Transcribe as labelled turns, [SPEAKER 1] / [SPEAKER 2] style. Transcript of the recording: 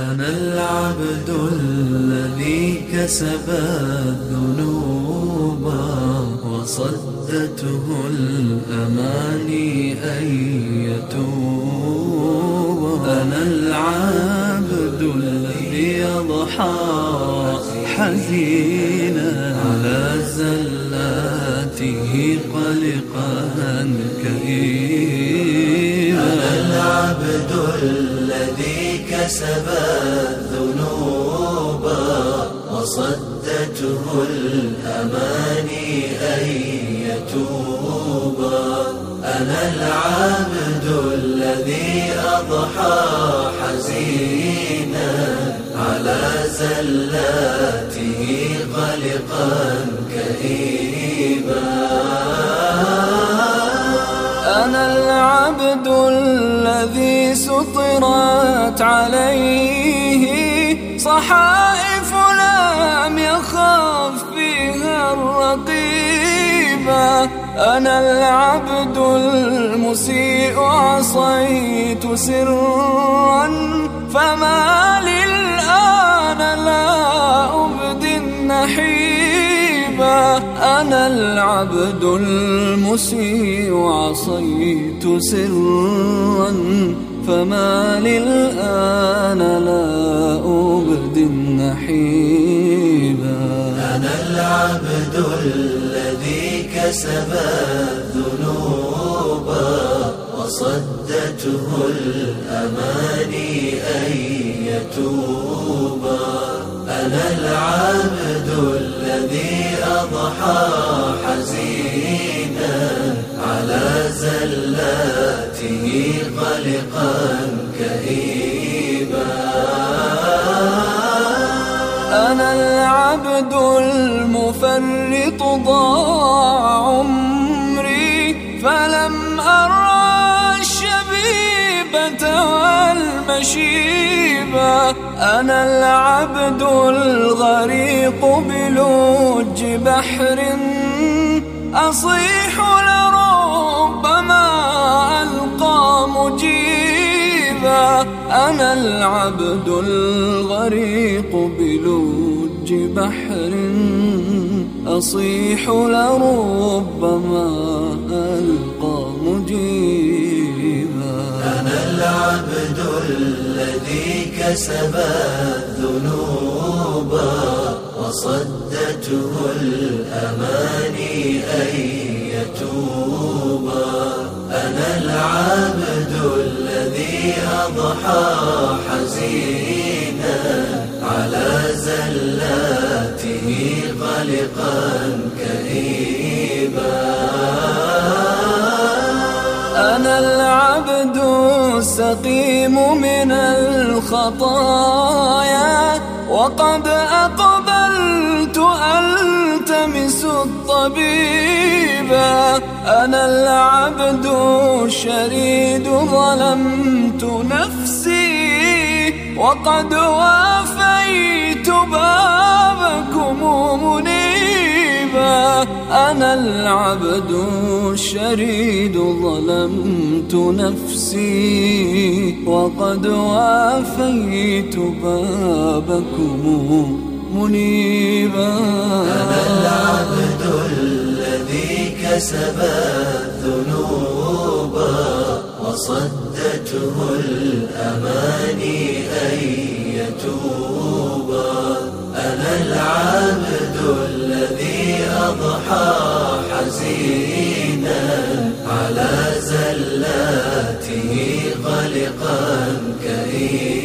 [SPEAKER 1] أنا العبد الذي كسب الذنوب وصدته الأماني أن يتوب. أنا العبد الذي يضحى حزينا على زلاته قلقا كئيبا الذي كسب الذنوب وصدته الأماني أن يتوب. أنا العبد الذي أضحى حزينا على زلاته قلقا كئيبا.
[SPEAKER 2] أنا العبد الذي سطرت عليه صحائف لم يخف فيها الرقيبة أنا العبد المسيء، عصيت سرا، فما للآن لا أبدي النحيبة أنا العبد المسيء، عصيت سرا فما للآن لا أبدي النحيبا.
[SPEAKER 1] أنا العبد الذي كسب الذنوب وصدته الأماني أن يتوب. أنا العبد الذي أضحى قلقا كئيبا
[SPEAKER 2] أنا العبد المفرط ضاع عمري، فلم أرى الشبيبة والمشيبة. أنا العبد الغريق بلوج بحر أصيح لربما العبد الغريق بلوج بحر أصيح لربما ألقى مجيبا.
[SPEAKER 1] أنا العبد الذي كسب الذنوب وصدته الأماني أن يتوب. أنا العبد الذي أضحى حزينا على زلاته قلقا كئيبا.
[SPEAKER 2] أنا العبد السقيم من الخطايا، وقد أقبلت ألتمس الطبيب. الطبيبا أنا العبد الشريد ظلمت نفسي وقد وافيت بابكم منيبا أنا العبد الشريد ظلمت نفسي وقد وافيت بابكم منيبا
[SPEAKER 1] أنا العبد الذي كسب الذنوب وصدته الأماني أن يتوب. أنا العبد الذي أضحى حزينا على زلاته قلقا كئيبا